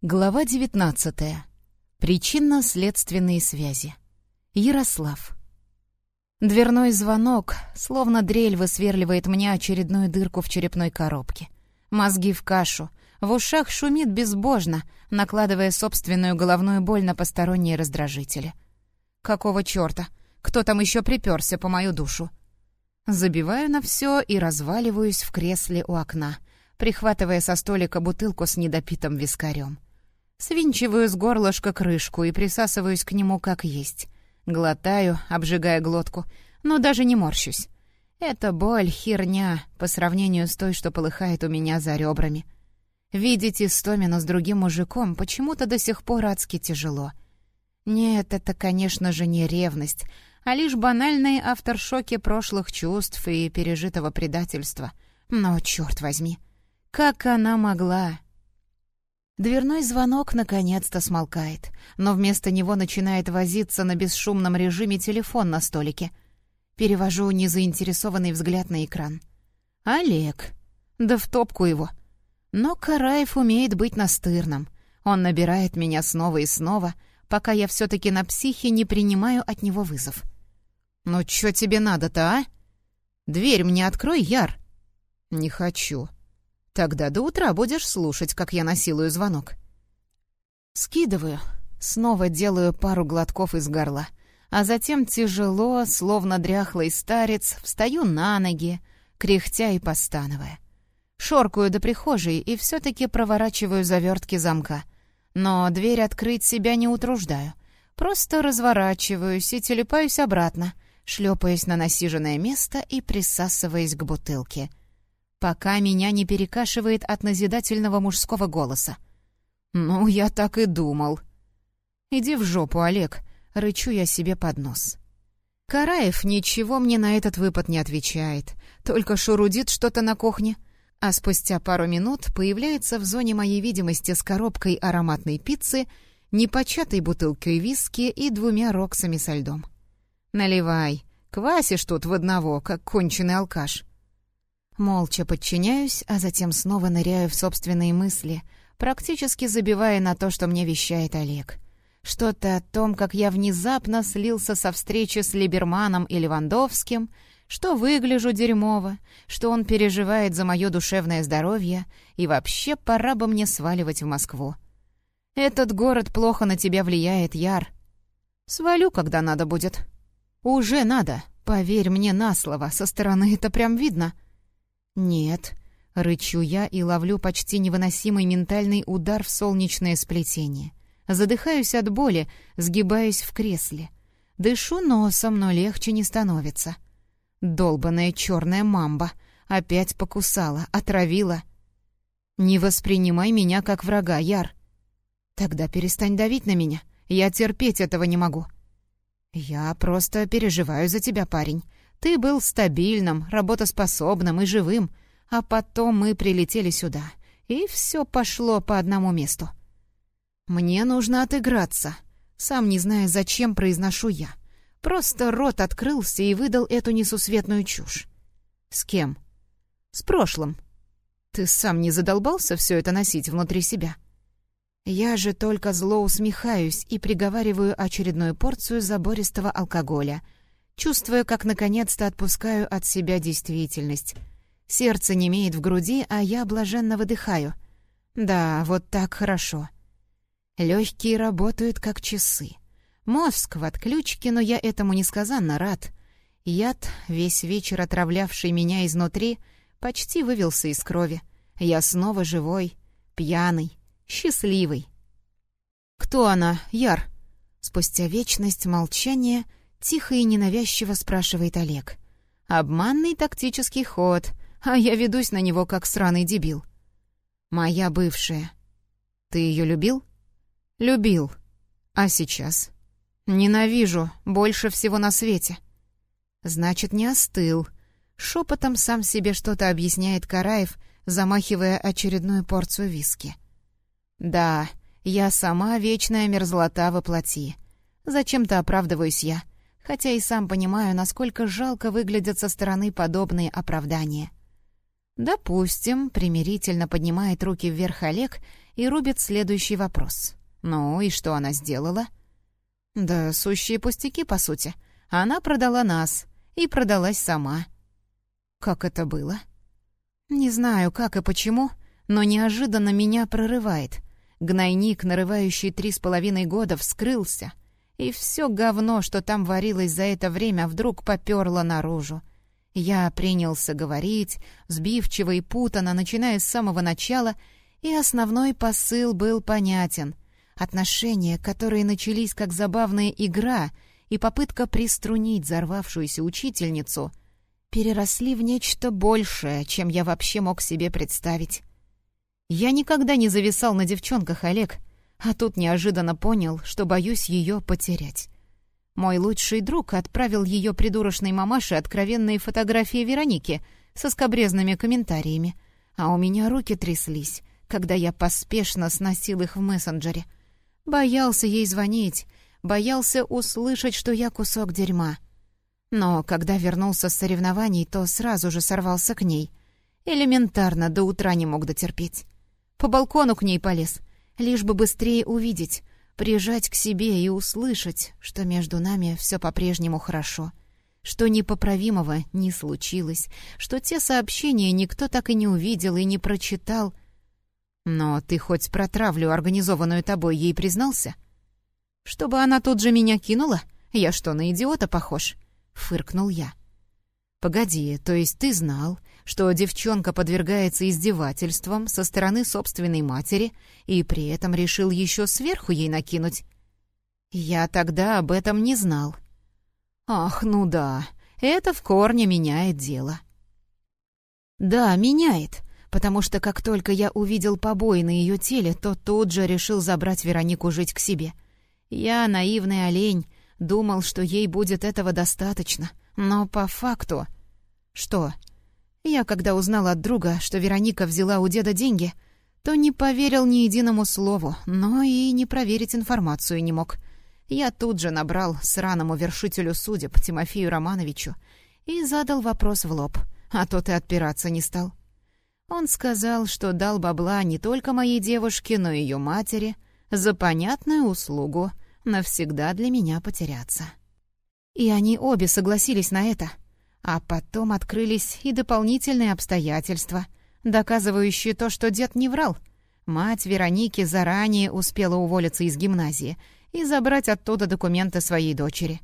Глава 19. Причинно-следственные связи. Ярослав. Дверной звонок, словно дрель, высверливает мне очередную дырку в черепной коробке. Мозги в кашу, в ушах шумит безбожно, накладывая собственную головную боль на посторонние раздражители. Какого чёрта? Кто там ещё припёрся по мою душу? Забиваю на всё и разваливаюсь в кресле у окна, прихватывая со столика бутылку с недопитым вискарем. Свинчиваю с горлышка крышку и присасываюсь к нему как есть. Глотаю, обжигая глотку, но даже не морщусь. Это боль — херня по сравнению с той, что полыхает у меня за ребрами. Видеть Истомина с другим мужиком почему-то до сих пор адски тяжело. Нет, это, конечно же, не ревность, а лишь банальные авторшоки прошлых чувств и пережитого предательства. Но, черт возьми, как она могла? Дверной звонок наконец-то смолкает, но вместо него начинает возиться на бесшумном режиме телефон на столике. Перевожу незаинтересованный взгляд на экран. «Олег. Да в топку его». Но Караев умеет быть настырным. Он набирает меня снова и снова, пока я все-таки на психе не принимаю от него вызов. «Ну что тебе надо-то, а? Дверь мне открой, Яр». «Не хочу», Тогда до утра будешь слушать, как я насилую звонок. Скидываю. Снова делаю пару глотков из горла. А затем тяжело, словно дряхлый старец, встаю на ноги, кряхтя и постановая. Шоркую до прихожей и все-таки проворачиваю завертки замка. Но дверь открыть себя не утруждаю. Просто разворачиваюсь и телепаюсь обратно, шлепаясь на насиженное место и присасываясь к бутылке — пока меня не перекашивает от назидательного мужского голоса. «Ну, я так и думал». «Иди в жопу, Олег», — рычу я себе под нос. Караев ничего мне на этот выпад не отвечает, только шурудит что-то на кухне, а спустя пару минут появляется в зоне моей видимости с коробкой ароматной пиццы, непочатой бутылкой виски и двумя роксами со льдом. «Наливай, квасишь тут в одного, как конченый алкаш». Молча подчиняюсь, а затем снова ныряю в собственные мысли, практически забивая на то, что мне вещает Олег. Что-то о том, как я внезапно слился со встречи с Либерманом и Левандовским, что выгляжу дерьмово, что он переживает за мое душевное здоровье, и вообще пора бы мне сваливать в Москву. Этот город плохо на тебя влияет, Яр. Свалю, когда надо будет. Уже надо, поверь мне на слово, со стороны это прям видно — «Нет», — рычу я и ловлю почти невыносимый ментальный удар в солнечное сплетение. Задыхаюсь от боли, сгибаюсь в кресле. Дышу носом, но легче не становится. Долбаная черная мамба опять покусала, отравила. «Не воспринимай меня как врага, Яр». «Тогда перестань давить на меня. Я терпеть этого не могу». «Я просто переживаю за тебя, парень. Ты был стабильным, работоспособным и живым, а потом мы прилетели сюда, и все пошло по одному месту. Мне нужно отыграться. Сам не зная, зачем произношу я. Просто рот открылся и выдал эту несусветную чушь. С кем? С прошлым. Ты сам не задолбался все это носить внутри себя? Я же только зло усмехаюсь и приговариваю очередную порцию забористого алкоголя — Чувствую, как наконец-то отпускаю от себя действительность. Сердце не имеет в груди, а я блаженно выдыхаю. Да, вот так хорошо. Легкие работают как часы. Мозг в отключке, но я этому несказанно рад. Яд, весь вечер отравлявший меня изнутри, почти вывелся из крови. Я снова живой, пьяный, счастливый. «Кто она, Яр?» Спустя вечность молчания — Тихо и ненавязчиво спрашивает Олег. Обманный тактический ход, а я ведусь на него как сраный дебил. Моя бывшая. Ты ее любил? Любил. А сейчас? Ненавижу, больше всего на свете. Значит, не остыл. Шепотом сам себе что-то объясняет Караев, замахивая очередную порцию виски. Да, я сама вечная мерзлота воплоти. Зачем-то оправдываюсь я — хотя и сам понимаю, насколько жалко выглядят со стороны подобные оправдания. «Допустим», — примирительно поднимает руки вверх Олег и рубит следующий вопрос. «Ну и что она сделала?» «Да сущие пустяки, по сути. Она продала нас и продалась сама». «Как это было?» «Не знаю, как и почему, но неожиданно меня прорывает. Гнойник, нарывающий три с половиной года, вскрылся, и все говно, что там варилось за это время, вдруг поперло наружу. Я принялся говорить, сбивчиво и путано, начиная с самого начала, и основной посыл был понятен. Отношения, которые начались как забавная игра и попытка приструнить взорвавшуюся учительницу, переросли в нечто большее, чем я вообще мог себе представить. Я никогда не зависал на девчонках, Олег, а тут неожиданно понял, что боюсь ее потерять. Мой лучший друг отправил ее придурочной мамаше откровенные фотографии Вероники со скобрезными комментариями, а у меня руки тряслись, когда я поспешно сносил их в мессенджере. Боялся ей звонить, боялся услышать, что я кусок дерьма. Но когда вернулся с соревнований, то сразу же сорвался к ней. Элементарно до утра не мог дотерпеть. По балкону к ней полез, лишь бы быстрее увидеть, прижать к себе и услышать, что между нами все по-прежнему хорошо, что непоправимого не случилось, что те сообщения никто так и не увидел и не прочитал. Но ты хоть про травлю, организованную тобой, ей признался? Чтобы она тут же меня кинула? Я что, на идиота похож? Фыркнул я. Погоди, то есть ты знал, что девчонка подвергается издевательствам со стороны собственной матери и при этом решил еще сверху ей накинуть. Я тогда об этом не знал. Ах, ну да, это в корне меняет дело. Да, меняет, потому что как только я увидел побои на ее теле, то тут же решил забрать Веронику жить к себе. Я, наивный олень, думал, что ей будет этого достаточно, но по факту... Что? Я, когда узнал от друга, что Вероника взяла у деда деньги, то не поверил ни единому слову, но и не проверить информацию не мог. Я тут же набрал сраному вершителю судеб Тимофею Романовичу и задал вопрос в лоб, а тот и отпираться не стал. Он сказал, что дал бабла не только моей девушке, но и ее матери за понятную услугу навсегда для меня потеряться. И они обе согласились на это — а потом открылись и дополнительные обстоятельства, доказывающие то, что дед не врал. Мать Вероники заранее успела уволиться из гимназии и забрать оттуда документы своей дочери.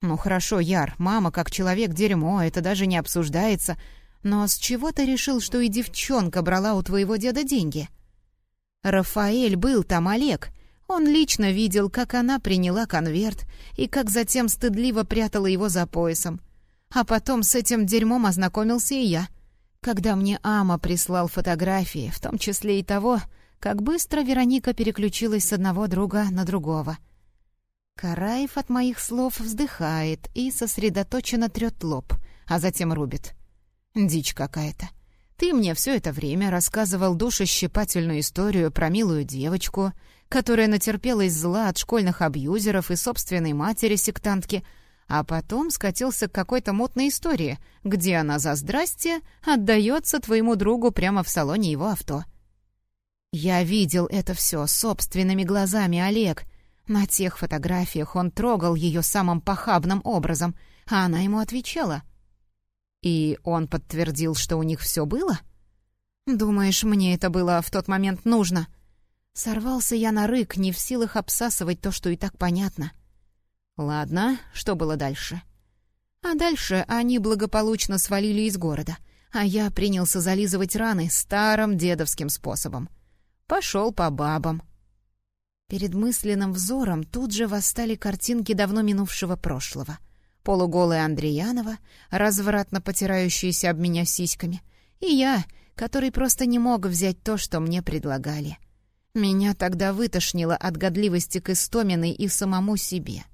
«Ну хорошо, Яр, мама как человек дерьмо, это даже не обсуждается. Но с чего ты решил, что и девчонка брала у твоего деда деньги?» «Рафаэль был там, Олег. Он лично видел, как она приняла конверт и как затем стыдливо прятала его за поясом. А потом с этим дерьмом ознакомился и я. Когда мне Ама прислал фотографии, в том числе и того, как быстро Вероника переключилась с одного друга на другого. Караев от моих слов вздыхает и сосредоточенно трёт лоб, а затем рубит. Дичь какая-то. Ты мне все это время рассказывал душещипательную историю про милую девочку, которая натерпелась зла от школьных абьюзеров и собственной матери-сектантки — а потом скатился к какой-то мутной истории, где она за здрасте отдается твоему другу прямо в салоне его авто. Я видел это все собственными глазами, Олег. На тех фотографиях он трогал ее самым похабным образом, а она ему отвечала. И он подтвердил, что у них все было? Думаешь, мне это было в тот момент нужно? Сорвался я на рык, не в силах обсасывать то, что и так понятно. Ладно, что было дальше? А дальше они благополучно свалили из города, а я принялся зализывать раны старым дедовским способом. Пошел по бабам. Перед мысленным взором тут же восстали картинки давно минувшего прошлого. Полуголая Андреянова, развратно потирающаяся об меня сиськами, и я, который просто не мог взять то, что мне предлагали. Меня тогда вытошнило от годливости к Истоминой и самому себе. —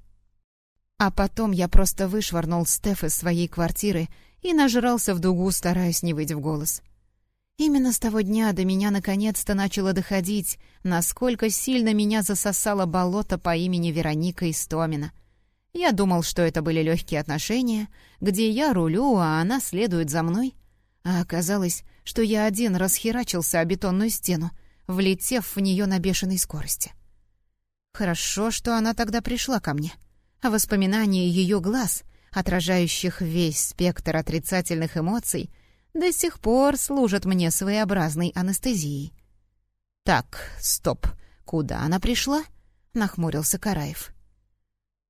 а потом я просто вышвырнул Стеф из своей квартиры и нажрался в дугу, стараясь не выйти в голос. Именно с того дня до меня наконец-то начало доходить, насколько сильно меня засосало болото по имени Вероника Истомина. Я думал, что это были легкие отношения, где я рулю, а она следует за мной. А оказалось, что я один расхерачился о бетонную стену, влетев в нее на бешеной скорости. Хорошо, что она тогда пришла ко мне. Воспоминания ее глаз, отражающих весь спектр отрицательных эмоций, до сих пор служат мне своеобразной анестезией. «Так, стоп, куда она пришла?» — нахмурился Караев.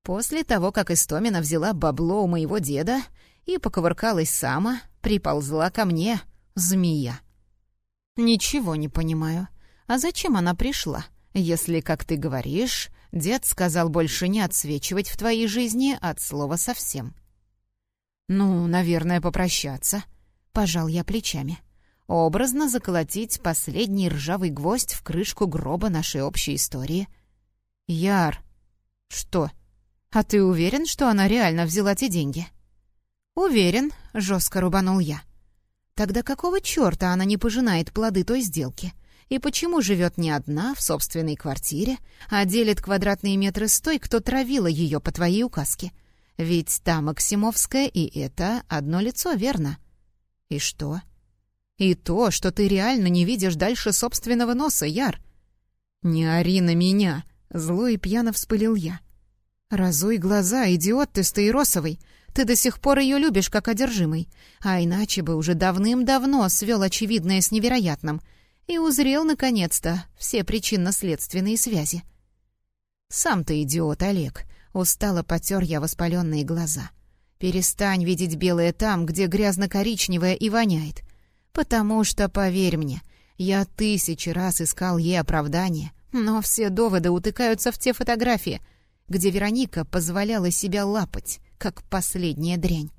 После того, как Истомина взяла бабло у моего деда и покувыркалась сама, приползла ко мне змея. «Ничего не понимаю. А зачем она пришла, если, как ты говоришь, дед сказал больше не отсвечивать в твоей жизни от слова совсем?» «Ну, наверное, попрощаться», — пожал я плечами. «Образно заколотить последний ржавый гвоздь в крышку гроба нашей общей истории». «Яр!» «Что?» «А ты уверен, что она реально взяла те деньги?» «Уверен», — жестко рубанул я. «Тогда какого черта она не пожинает плоды той сделки? И почему живет не одна в собственной квартире, а делит квадратные метры с той, кто травила ее по твоей указке? Ведь та Максимовская и это одно лицо, верно?» «И что?» «И то, что ты реально не видишь дальше собственного носа, Яр». «Не ори на меня!» — зло и пьяно вспылил я. «Разуй глаза, идиот ты стаиросовый! Ты до сих пор ее любишь как одержимый, а иначе бы уже давным-давно свел очевидное с невероятным и узрел, наконец-то, все причинно-следственные связи». «Сам ты идиот, Олег!» — устало потер я воспаленные глаза. «Перестань видеть белое там, где грязно-коричневое и воняет. Потому что, поверь мне, я тысячи раз искал ей оправдание, но все доводы утыкаются в те фотографии — где Вероника позволяла себя лапать, как последняя дрянь.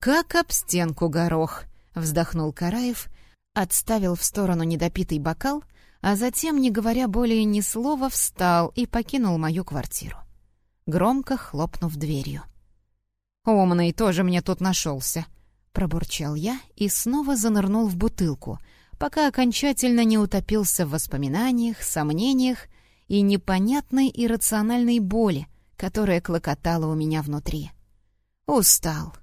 «Как об стенку горох!» — вздохнул Караев, отставил в сторону недопитый бокал, а затем, не говоря более ни слова, встал и покинул мою квартиру, громко хлопнув дверью. «Умный тоже мне тут нашелся», — пробурчал я и снова занырнул в бутылку, пока окончательно не утопился в воспоминаниях, сомнениях и непонятной иррациональной боли, которая клокотала у меня внутри. Устал.